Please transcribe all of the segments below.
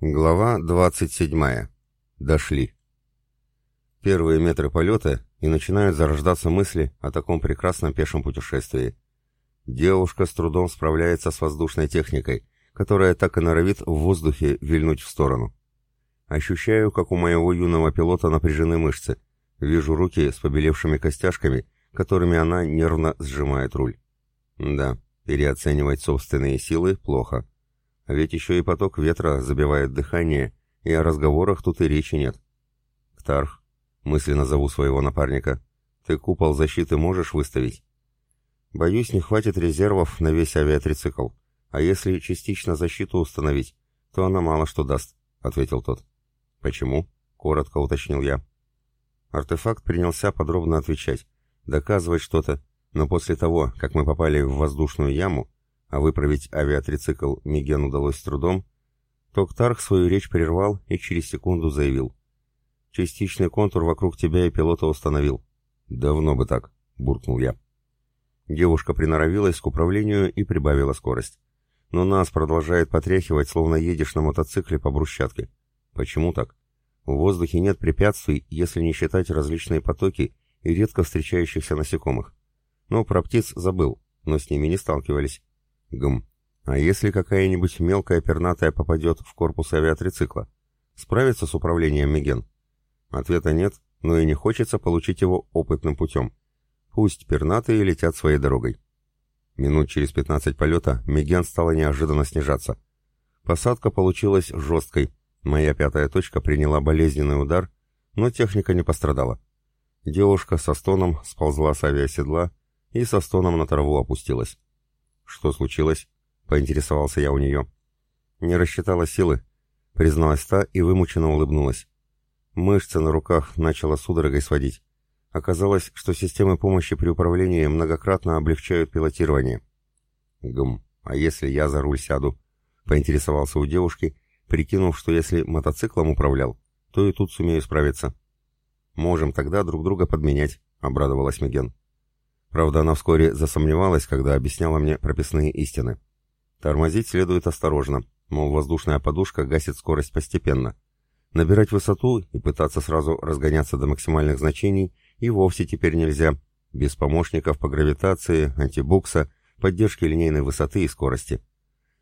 Глава 27. Дошли. Первые метры полета, и начинают зарождаться мысли о таком прекрасном пешем путешествии. Девушка с трудом справляется с воздушной техникой, которая так и норовит в воздухе вильнуть в сторону. Ощущаю, как у моего юного пилота напряжены мышцы. Вижу руки с побелевшими костяшками, которыми она нервно сжимает руль. Да, переоценивать собственные силы плохо. Ведь еще и поток ветра забивает дыхание, и о разговорах тут и речи нет. «Ктарх», — мысленно зову своего напарника, — «ты купол защиты можешь выставить?» «Боюсь, не хватит резервов на весь авиатрицикл, а если частично защиту установить, то она мало что даст», — ответил тот. «Почему?» — коротко уточнил я. Артефакт принялся подробно отвечать, доказывать что-то, но после того, как мы попали в воздушную яму, а выправить авиатрицикл Миген удалось с трудом, Токтарх свою речь прервал и через секунду заявил. «Частичный контур вокруг тебя и пилота установил». «Давно бы так», — буркнул я. Девушка приноровилась к управлению и прибавила скорость. Но нас продолжает потряхивать, словно едешь на мотоцикле по брусчатке. Почему так? В воздухе нет препятствий, если не считать различные потоки и редко встречающихся насекомых. Ну, про птиц забыл, но с ними не сталкивались. Гм. А если какая-нибудь мелкая пернатая попадет в корпус авиатрицикла? Справится с управлением Меген? Ответа нет, но и не хочется получить его опытным путем. Пусть пернатые летят своей дорогой. Минут через 15 полета Меген стала неожиданно снижаться. Посадка получилась жесткой. Моя пятая точка приняла болезненный удар, но техника не пострадала. Девушка со стоном сползла с авиаседла и со стоном на траву опустилась. «Что случилось?» — поинтересовался я у нее. «Не рассчитала силы», — призналась та и вымученно улыбнулась. Мышцы на руках начала судорогой сводить. Оказалось, что системы помощи при управлении многократно облегчают пилотирование. «Гм, а если я за руль сяду?» — поинтересовался у девушки, прикинув, что если мотоциклом управлял, то и тут сумею справиться. «Можем тогда друг друга подменять», — обрадовалась Меген. Правда, она вскоре засомневалась, когда объясняла мне прописные истины. Тормозить следует осторожно, мол, воздушная подушка гасит скорость постепенно. Набирать высоту и пытаться сразу разгоняться до максимальных значений и вовсе теперь нельзя, без помощников по гравитации, антибукса, поддержки линейной высоты и скорости.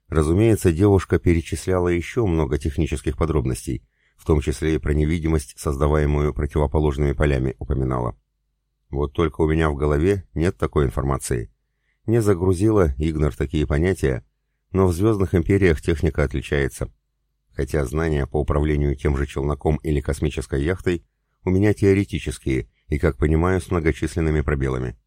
Разумеется, девушка перечисляла еще много технических подробностей, в том числе и про невидимость, создаваемую противоположными полями, упоминала. Вот только у меня в голове нет такой информации. Не загрузила Игнор такие понятия, но в звездных империях техника отличается. Хотя знания по управлению тем же челноком или космической яхтой у меня теоретические и, как понимаю, с многочисленными пробелами.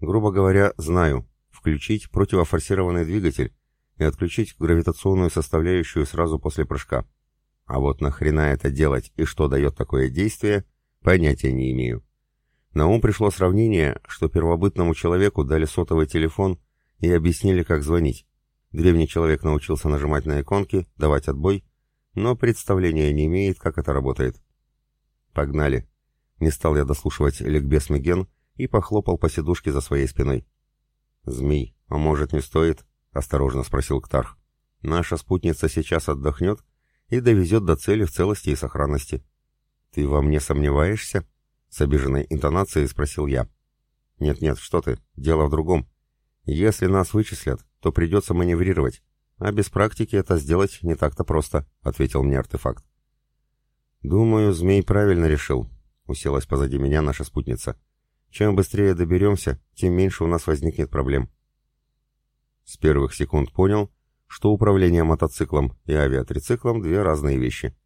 Грубо говоря, знаю, включить противофорсированный двигатель и отключить гравитационную составляющую сразу после прыжка. А вот нахрена это делать и что дает такое действие, понятия не имею. На ум пришло сравнение, что первобытному человеку дали сотовый телефон и объяснили, как звонить. Древний человек научился нажимать на иконки, давать отбой, но представления не имеет, как это работает. «Погнали!» Не стал я дослушивать ликбез Меген и похлопал по сидушке за своей спиной. «Змей, а может не стоит?» — осторожно спросил Ктарх. «Наша спутница сейчас отдохнет и довезет до цели в целости и сохранности». «Ты во мне сомневаешься?» С обиженной интонацией спросил я. «Нет-нет, что ты, дело в другом. Если нас вычислят, то придется маневрировать, а без практики это сделать не так-то просто», — ответил мне артефакт. «Думаю, змей правильно решил», — уселась позади меня наша спутница. «Чем быстрее доберемся, тем меньше у нас возникнет проблем». С первых секунд понял, что управление мотоциклом и авиатрициклом — две разные вещи.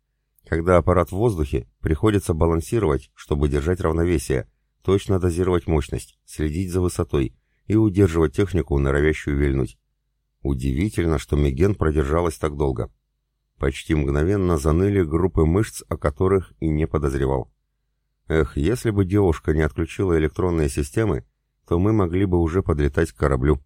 Когда аппарат в воздухе, приходится балансировать, чтобы держать равновесие, точно дозировать мощность, следить за высотой и удерживать технику, норовящую вильнуть. Удивительно, что Меген продержалась так долго. Почти мгновенно заныли группы мышц, о которых и не подозревал. Эх, если бы девушка не отключила электронные системы, то мы могли бы уже подлетать к кораблю.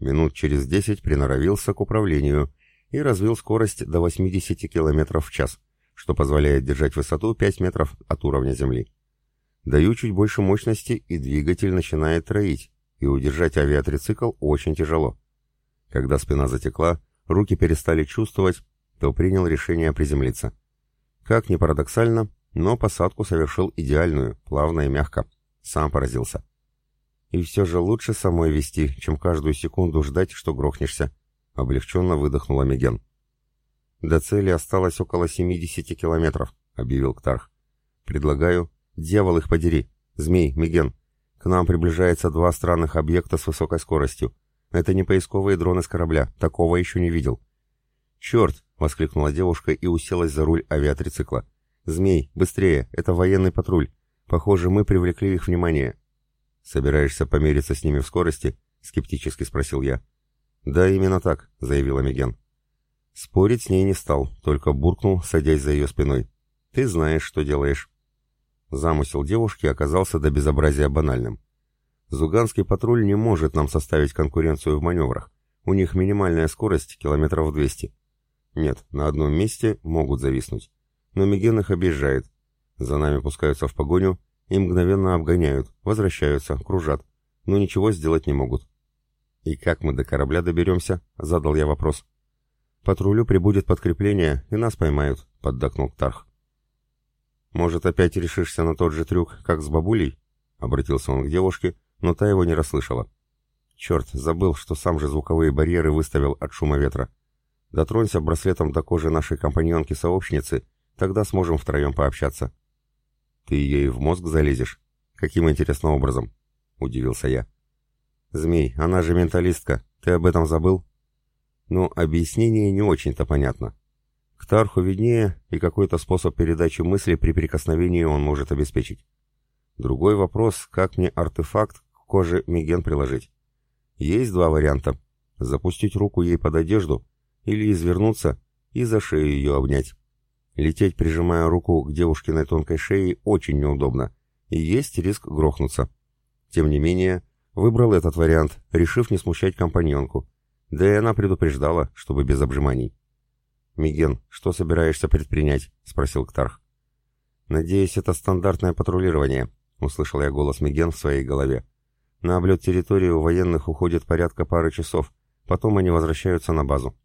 Минут через десять приноровился к управлению и развил скорость до 80 км в час что позволяет держать высоту 5 метров от уровня земли. Даю чуть больше мощности, и двигатель начинает троить, и удержать авиатрицикл очень тяжело. Когда спина затекла, руки перестали чувствовать, то принял решение приземлиться. Как ни парадоксально, но посадку совершил идеальную, плавно и мягко. Сам поразился. И все же лучше самой вести, чем каждую секунду ждать, что грохнешься. Облегченно выдохнула Меген. До цели осталось около 70 километров, объявил Ктарх. Предлагаю, дьявол их подери. Змей, Меген, к нам приближается два странных объекта с высокой скоростью. Это не поисковые дроны с корабля, такого еще не видел. «Черт!» — воскликнула девушка и уселась за руль авиатрицикла. «Змей, быстрее! Это военный патруль! Похоже, мы привлекли их внимание!» «Собираешься помериться с ними в скорости?» — скептически спросил я. «Да, именно так», — заявила Миген. Спорить с ней не стал, только буркнул, садясь за ее спиной. «Ты знаешь, что делаешь». Замысел девушки оказался до безобразия банальным. Зуганский патруль не может нам составить конкуренцию в маневрах. У них минимальная скорость километров 200. Нет, на одном месте могут зависнуть. Но Миген их объезжает. За нами пускаются в погоню и мгновенно обгоняют, возвращаются, кружат. Но ничего сделать не могут. «И как мы до корабля доберемся?» — задал я вопрос. «Патрулю прибудет подкрепление, и нас поймают», — поддакнул Ктарх. «Может, опять решишься на тот же трюк, как с бабулей?» — обратился он к девушке, но та его не расслышала. «Черт, забыл, что сам же звуковые барьеры выставил от шума ветра. Дотронься браслетом до кожи нашей компаньонки-сообщницы, тогда сможем втроем пообщаться. Ты ей в мозг залезешь? Каким интересным образом? Удивился я. Змей, она же менталистка, ты об этом забыл? Ну, объяснение не очень-то понятно. К Тарху виднее, и какой-то способ передачи мысли при прикосновении он может обеспечить. Другой вопрос, как мне артефакт к коже Миген приложить. Есть два варианта. Запустить руку ей под одежду или извернуться и за шею ее обнять. Лететь, прижимая руку к девушкиной тонкой шее, очень неудобно, и есть риск грохнуться. Тем не менее, выбрал этот вариант, решив не смущать компаньонку. Да и она предупреждала, чтобы без обжиманий. «Миген, что собираешься предпринять?» — спросил Ктарх. «Надеюсь, это стандартное патрулирование», — услышал я голос Миген в своей голове. «На облет территории у военных уходит порядка пары часов, потом они возвращаются на базу».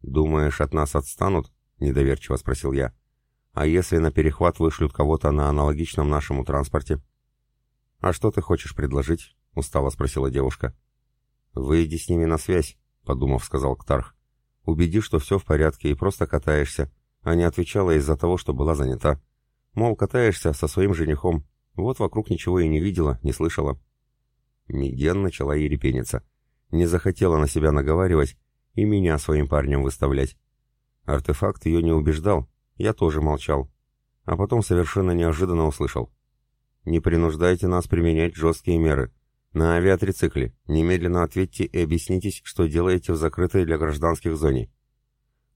«Думаешь, от нас отстанут?» — недоверчиво спросил я. «А если на перехват вышлют кого-то на аналогичном нашему транспорте?» «А что ты хочешь предложить?» — устало спросила девушка. «Выйди с ними на связь», — подумав, сказал Ктарх. «Убеди, что все в порядке и просто катаешься, а отвечала из-за того, что была занята. Мол, катаешься со своим женихом. Вот вокруг ничего и не видела, не слышала». Миген начала ерепениться. Не захотела на себя наговаривать и меня своим парнем выставлять. Артефакт ее не убеждал, я тоже молчал. А потом совершенно неожиданно услышал. «Не принуждайте нас применять жесткие меры. На авиатрицикле. Немедленно ответьте и объяснитесь, что делаете в закрытой для гражданских зоне».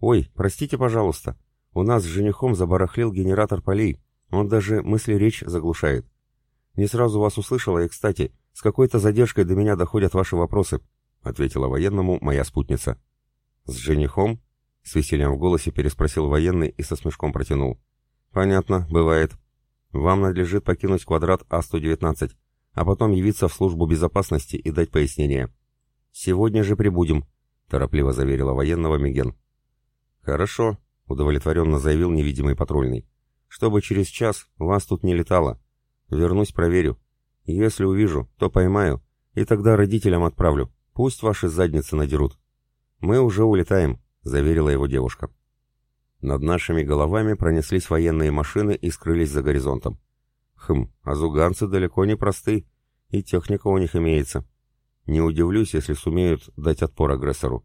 «Ой, простите, пожалуйста. У нас с женихом забарахлил генератор полей. Он даже мысли-речь заглушает. Не сразу вас услышала, и, кстати, с какой-то задержкой до меня доходят ваши вопросы ответила военному моя спутница. «С женихом?» — с весельем в голосе переспросил военный и со смешком протянул. «Понятно, бывает. Вам надлежит покинуть квадрат А-119, а потом явиться в службу безопасности и дать пояснение. Сегодня же прибудем», — торопливо заверила военного Миген. «Хорошо», — удовлетворенно заявил невидимый патрульный. «Чтобы через час вас тут не летало. Вернусь, проверю. Если увижу, то поймаю, и тогда родителям отправлю. Пусть ваши задницы надерут. Мы уже улетаем, заверила его девушка. Над нашими головами пронеслись военные машины и скрылись за горизонтом. Хм, а зуганцы далеко не просты, и техника у них имеется. Не удивлюсь, если сумеют дать отпор агрессору.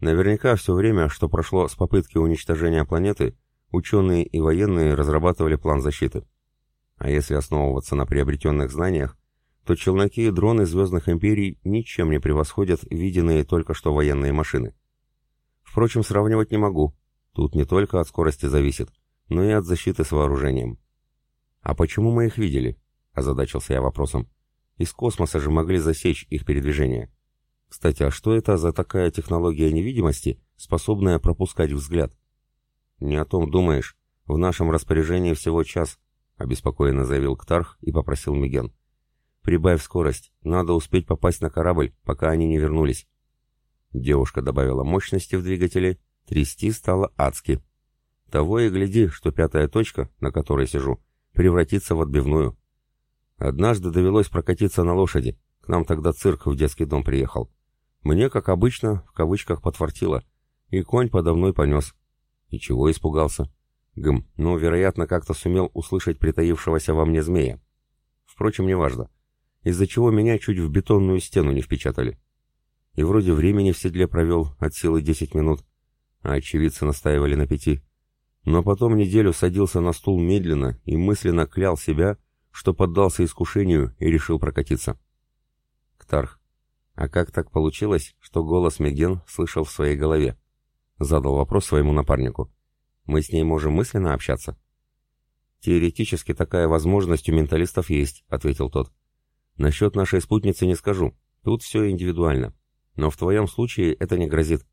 Наверняка все время, что прошло с попытки уничтожения планеты, ученые и военные разрабатывали план защиты. А если основываться на приобретенных знаниях, то челноки и дроны звездных империй ничем не превосходят виденные только что военные машины. Впрочем, сравнивать не могу. Тут не только от скорости зависит, но и от защиты с вооружением. «А почему мы их видели?» – озадачился я вопросом. «Из космоса же могли засечь их передвижение. Кстати, а что это за такая технология невидимости, способная пропускать взгляд?» «Не о том думаешь. В нашем распоряжении всего час», — обеспокоенно заявил Ктарх и попросил Миген. «Прибавь скорость. Надо успеть попасть на корабль, пока они не вернулись». Девушка добавила мощности в двигателе, Трясти стало адски. Того и гляди, что пятая точка, на которой сижу, превратится в отбивную. Однажды довелось прокатиться на лошади. К нам тогда цирк в детский дом приехал. Мне, как обычно, в кавычках подфартило, и конь подо мной понес. И чего испугался? Гм, ну, вероятно, как-то сумел услышать притаившегося во мне змея. Впрочем, неважно. Из-за чего меня чуть в бетонную стену не впечатали. И вроде времени в седле провел от силы 10 минут, а очевидцы настаивали на пяти. Но потом неделю садился на стул медленно и мысленно клял себя, что поддался искушению и решил прокатиться. Ктарх, а как так получилось, что голос Меген слышал в своей голове? Задал вопрос своему напарнику. Мы с ней можем мысленно общаться? Теоретически такая возможность у менталистов есть, ответил тот. Насчет нашей спутницы не скажу. Тут все индивидуально. Но в твоем случае это не грозит.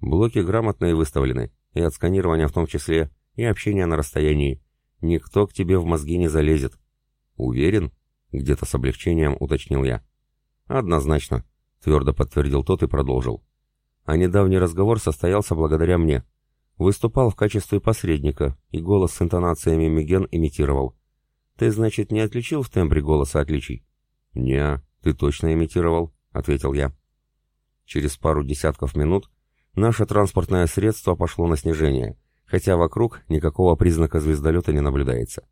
Блоки грамотные выставлены, и от сканирования в том числе, и общения на расстоянии. Никто к тебе в мозги не залезет. Уверен? Где-то с облегчением уточнил я. Однозначно, твердо подтвердил тот и продолжил. А недавний разговор состоялся благодаря мне. Выступал в качестве посредника, и голос с интонациями Миген имитировал. Ты, значит, не отличил в тембре голоса отличий? «Не, ты точно имитировал», — ответил я. Через пару десятков минут наше транспортное средство пошло на снижение, хотя вокруг никакого признака звездолета не наблюдается.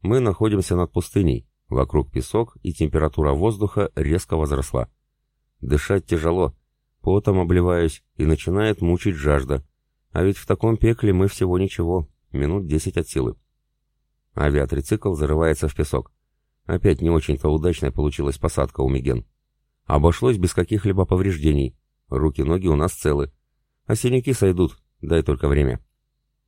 Мы находимся над пустыней, вокруг песок и температура воздуха резко возросла. Дышать тяжело, потом обливаюсь и начинает мучить жажда. А ведь в таком пекле мы всего ничего, минут десять от силы. Авиатрицикл зарывается в песок. Опять не очень-то удачная получилась посадка у Миген. Обошлось без каких-либо повреждений. Руки-ноги у нас целы. А синяки сойдут, дай только время.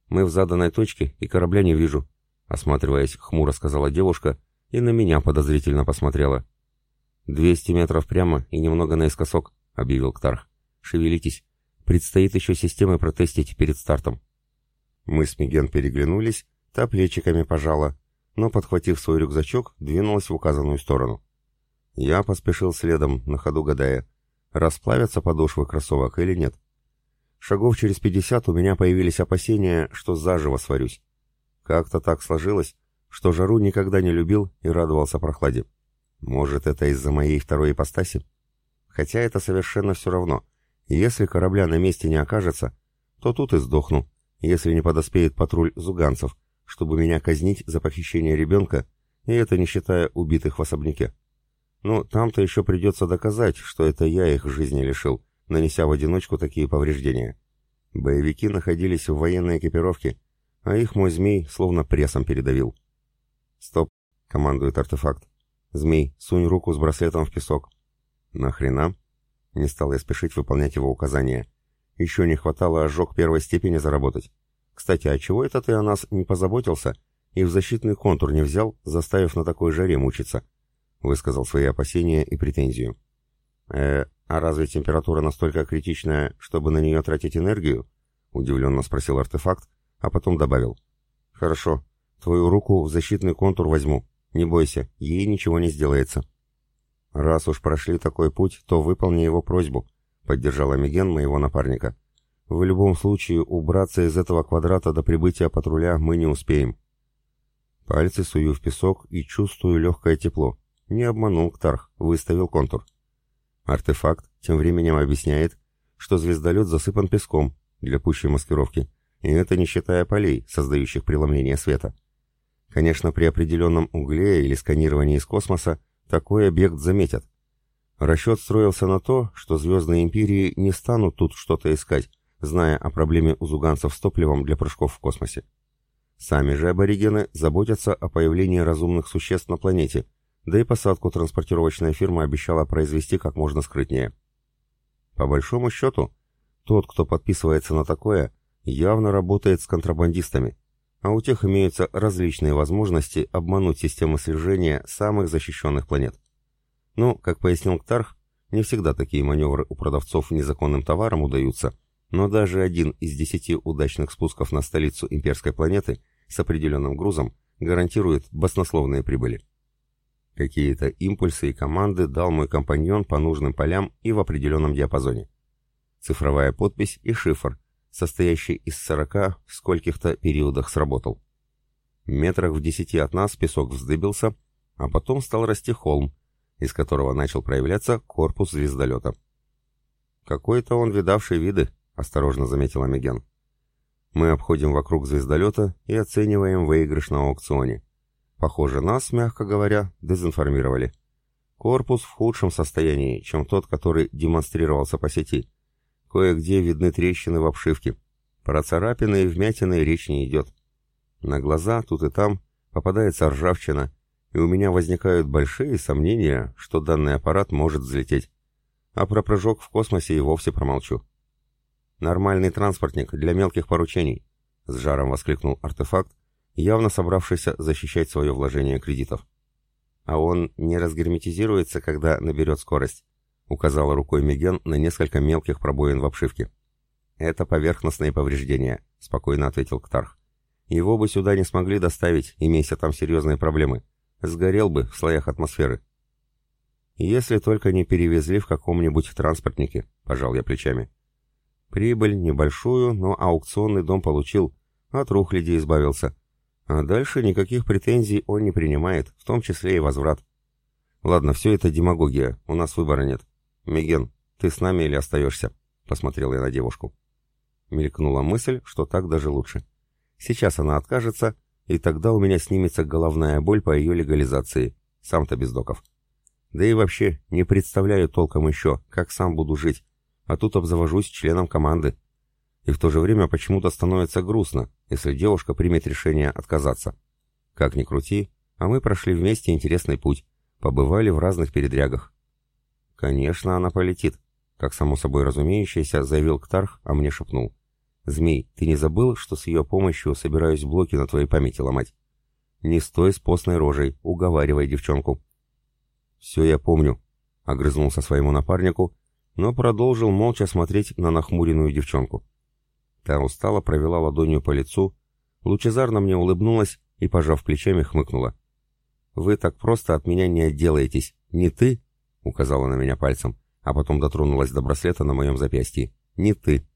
Мы в заданной точке, и корабля не вижу. Осматриваясь, хмуро сказала девушка и на меня подозрительно посмотрела. «Двести метров прямо и немного наискосок», — объявил Ктарх. «Шевелитесь. Предстоит еще системы протестить перед стартом». Мы с Миген переглянулись, та плечиками пожала, но, подхватив свой рюкзачок, двинулась в указанную сторону. Я поспешил следом, на ходу гадая, расплавятся подошвы кроссовок или нет. Шагов через пятьдесят у меня появились опасения, что заживо сварюсь. Как-то так сложилось, что жару никогда не любил и радовался прохладе. Может, это из-за моей второй ипостаси? Хотя это совершенно все равно. Если корабля на месте не окажется, то тут и сдохну, если не подоспеет патруль зуганцев, чтобы меня казнить за похищение ребенка, и это не считая убитых в особняке. Ну, там-то еще придется доказать, что это я их жизни лишил, нанеся в одиночку такие повреждения. Боевики находились в военной экипировке, а их мой змей словно прессом передавил. «Стоп!» — командует артефакт. «Змей, сунь руку с браслетом в песок». «Нахрена?» Не стал я спешить выполнять его указания. Еще не хватало ожог первой степени заработать. Кстати, а чего это ты о нас не позаботился и в защитный контур не взял, заставив на такой жаре мучиться?» Высказал свои опасения и претензию. «Э, а разве температура настолько критичная, чтобы на нее тратить энергию?» Удивленно спросил артефакт, а потом добавил. «Хорошо, твою руку в защитный контур возьму. Не бойся, ей ничего не сделается». «Раз уж прошли такой путь, то выполни его просьбу», — поддержала Миген моего напарника. В любом случае, убраться из этого квадрата до прибытия патруля мы не успеем. Пальцы сую в песок и чувствую легкое тепло. Не обманул Ктарх, выставил контур. Артефакт тем временем объясняет, что звездолет засыпан песком для пущей маскировки, и это не считая полей, создающих преломление света. Конечно, при определенном угле или сканировании из космоса такой объект заметят. Расчет строился на то, что звездные империи не станут тут что-то искать, зная о проблеме у зуганцев с топливом для прыжков в космосе. Сами же аборигены заботятся о появлении разумных существ на планете, да и посадку транспортировочная фирма обещала произвести как можно скрытнее. По большому счету, тот, кто подписывается на такое, явно работает с контрабандистами, а у тех имеются различные возможности обмануть систему слежения самых защищенных планет. Ну, как пояснил Ктарх, не всегда такие маневры у продавцов незаконным товаром удаются – но даже один из десяти удачных спусков на столицу имперской планеты с определенным грузом гарантирует баснословные прибыли. Какие-то импульсы и команды дал мой компаньон по нужным полям и в определенном диапазоне. Цифровая подпись и шифр, состоящий из сорока в скольких-то периодах сработал. Метрах в десяти от нас песок вздыбился, а потом стал расти холм, из которого начал проявляться корпус звездолета. «Какой-то он видавший виды», — осторожно заметила Меген. Мы обходим вокруг звездолета и оцениваем выигрыш на аукционе. Похоже, нас, мягко говоря, дезинформировали. Корпус в худшем состоянии, чем тот, который демонстрировался по сети. Кое-где видны трещины в обшивке. Про царапины и вмятины речь не идет. На глаза тут и там попадается ржавчина, и у меня возникают большие сомнения, что данный аппарат может взлететь. А про прыжок в космосе и вовсе промолчу. «Нормальный транспортник для мелких поручений», — с жаром воскликнул артефакт, явно собравшийся защищать свое вложение кредитов. «А он не разгерметизируется, когда наберет скорость», — указала рукой Меген на несколько мелких пробоин в обшивке. «Это поверхностные повреждения», — спокойно ответил Ктарх. «Его бы сюда не смогли доставить, имейся там серьезные проблемы. Сгорел бы в слоях атмосферы». «Если только не перевезли в каком-нибудь транспортнике», — пожал я плечами. Прибыль небольшую, но аукционный дом получил, от рухляди избавился. А дальше никаких претензий он не принимает, в том числе и возврат. Ладно, все это демагогия, у нас выбора нет. Меген, ты с нами или остаешься? Посмотрел я на девушку. Мелькнула мысль, что так даже лучше. Сейчас она откажется, и тогда у меня снимется головная боль по ее легализации. Сам-то без доков. Да и вообще, не представляю толком еще, как сам буду жить, а тут обзавожусь членом команды. И в то же время почему-то становится грустно, если девушка примет решение отказаться. Как ни крути, а мы прошли вместе интересный путь, побывали в разных передрягах. Конечно, она полетит, как само собой разумеющееся, заявил Ктарх, а мне шепнул. «Змей, ты не забыл, что с ее помощью собираюсь блоки на твоей памяти ломать? Не стой с постной рожей, уговаривай девчонку». «Все я помню», — огрызнулся своему напарнику но продолжил молча смотреть на нахмуренную девчонку. Та устало провела ладонью по лицу, лучезарно мне улыбнулась и, пожав плечами, хмыкнула. «Вы так просто от меня не отделаетесь. Не ты?» — указала на меня пальцем, а потом дотронулась до браслета на моем запястье. «Не ты».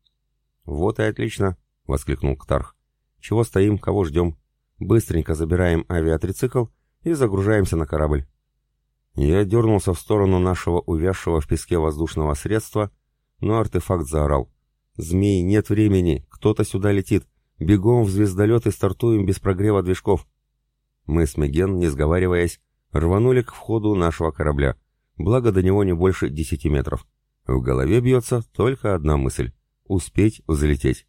«Вот и отлично!» — воскликнул Ктарх. «Чего стоим, кого ждем? Быстренько забираем авиатрицикл и загружаемся на корабль. Я дернулся в сторону нашего увязшего в песке воздушного средства, но артефакт заорал. «Змей, нет времени! Кто-то сюда летит! Бегом в звездолет и стартуем без прогрева движков!» Мы с Меген, не сговариваясь, рванули к входу нашего корабля, благо до него не больше десяти метров. В голове бьется только одна мысль — успеть взлететь.